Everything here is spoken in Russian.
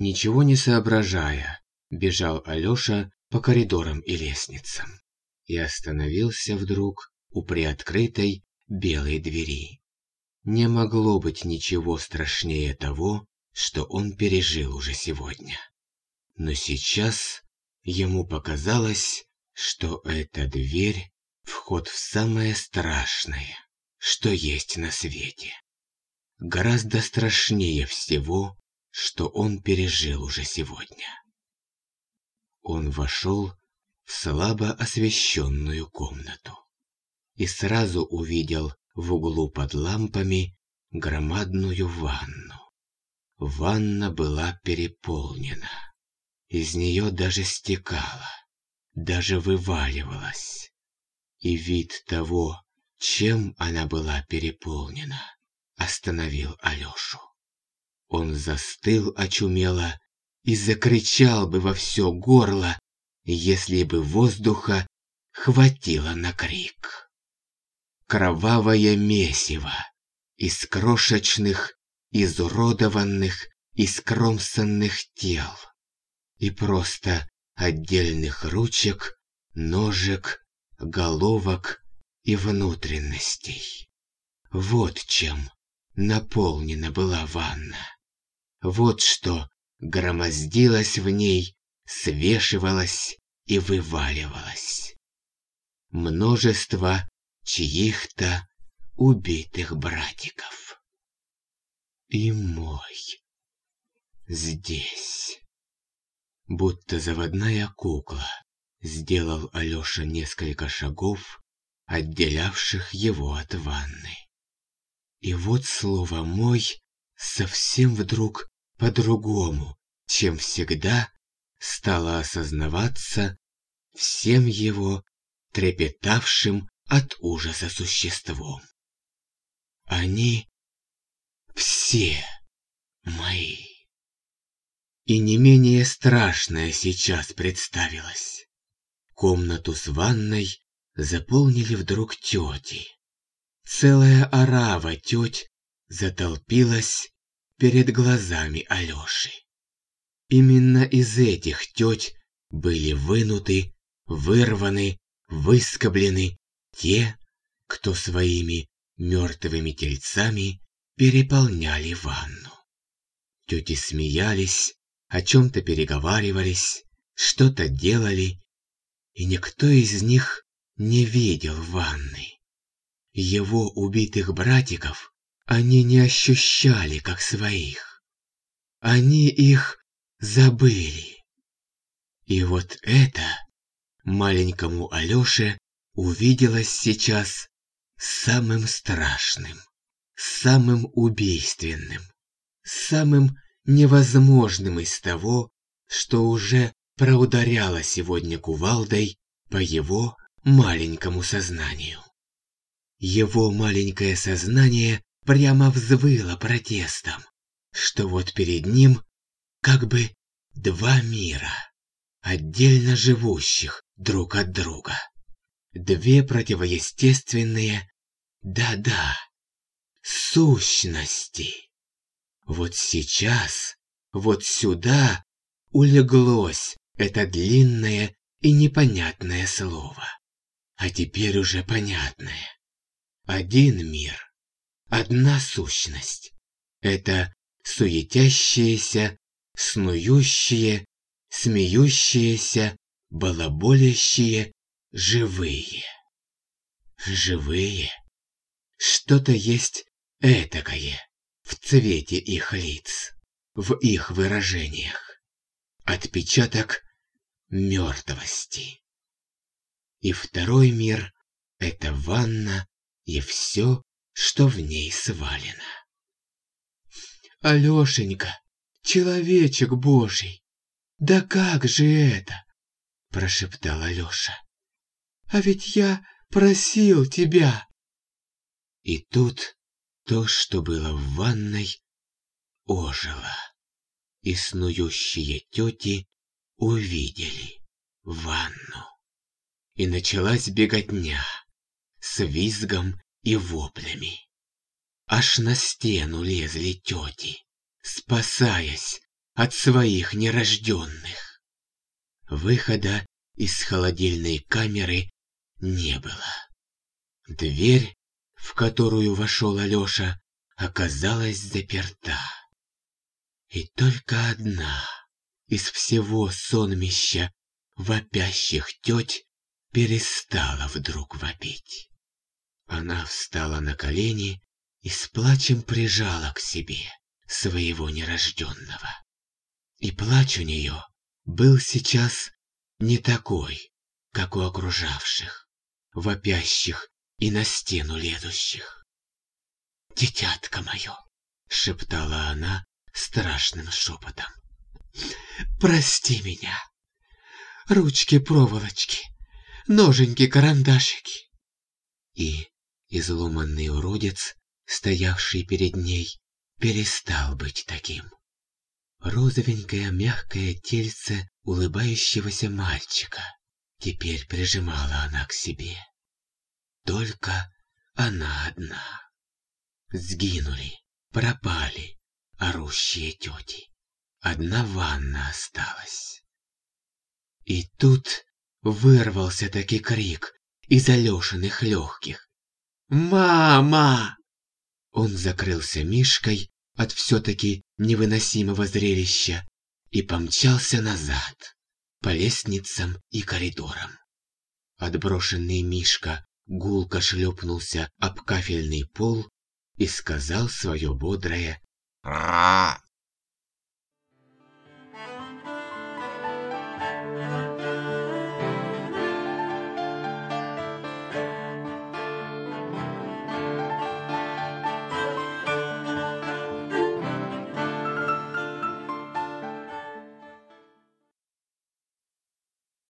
Ничего не соображая, бежал Алёша по коридорам и лестницам. И остановился вдруг у приоткрытой белой двери. Не могло быть ничего страшнее того, что он пережил уже сегодня. Но сейчас ему показалось, что эта дверь – вход в самое страшное, что есть на свете. Гораздо страшнее всего, что он пережил уже сегодня. Он вошел в слабо освещенную комнату и сразу увидел в углу под лампами громадную ванну. Ванна была переполнена. Из нее даже стекала, даже вываливалась. И вид того, чем она была переполнена, остановил Алёшу. Он застыл очумело и закричал бы во все горло, если бы воздуха хватило на крик. Кровавое месиво из крошечных, изуродованных, искромсанных тел и просто отдельных ручек, ножек, головок и внутренностей. Вот чем наполнена была ванна. Вот что громоздилось в ней, свешивалось и вываливалось. Множество чьих-то убитых братиков. И мой здесь. Будто заводная кукла, сделал Алёша несколько шагов, отделявших его от ванны. И вот слово «мой» совсем вдруг по-другому, чем всегда, стало осознаваться всем его трепетавшим от ужаса существом. Они все мои. И не менее страшное сейчас представилось. Комнату с ванной заполнили вдруг тети. Целая орава теть затолпилась перед глазами Алёши. Именно из этих теть были вынуты, вырваны, выскоблены те, кто своими мертвыми тельцами переполняли ванну. Тети смеялись, о чем-то переговаривались, что-то делали, и никто из них не видел ванны. Его убитых братиков они не ощущали как своих. Они их забыли. И вот это маленькому Алёше увиделось сейчас самым страшным, самым убийственным, самым невозможным из того, что уже проударяло сегодня кувалдой по его маленькому сознанию. Его маленькое сознание прямо взвыло протестом, что вот перед ним как бы два мира, отдельно живущих друг от друга. Две противоестественные, да-да, сущности. Вот сейчас, вот сюда улеглось это длинное и непонятное слово. А теперь уже понятное. Один мир, одна сущность. Это суетящиеся, снующие, смеющиеся, балаболящие, живые. Живые. Что-то есть этакое в цвете их лиц, в их выражениях. Отпечаток мертвости. И второй мир — это ванна и все, что в ней свалено. «Алешенька, человечек божий, да как же это?» – прошептал Алеша. «А ведь я просил тебя!» И тут то, что было в ванной, ожило, и снующие тети увидели ванну. И началась беготня с визгом и воплями. Аж на стену лезли тети, спасаясь от своих нерожденных. Выхода из холодильной камеры не было. Дверь, в которую вошел Алёша, оказалась заперта. И только одна из всего сонмища вопящих теть перестала вдруг вопить. Она встала на колени и с плачем прижала к себе своего нерожденного. И плач у нее был сейчас не такой, как у окружавших, вопящих и на стену лезущих. «Дитятка мое!» — шептала она страшным шепотом. «Прости меня! Ручки-проволочки, ноженьки-карандашики!» И изломанный уродец, стоявший перед ней, перестал быть таким. Розовенькое мягкое тельце улыбающегося мальчика теперь прижимала она к себе. Только она одна. Сгинули, пропали орущие тети. Одна ванна осталась. И тут вырвался таки крик из Алешиных легких. «Мама!» Он закрылся мишкой от все-таки невыносимого зрелища и помчался назад, по лестницам и коридорам. Отброшенный мишка гулко шлепнулся об кафельный пол и сказал свое бодрое «Ра!».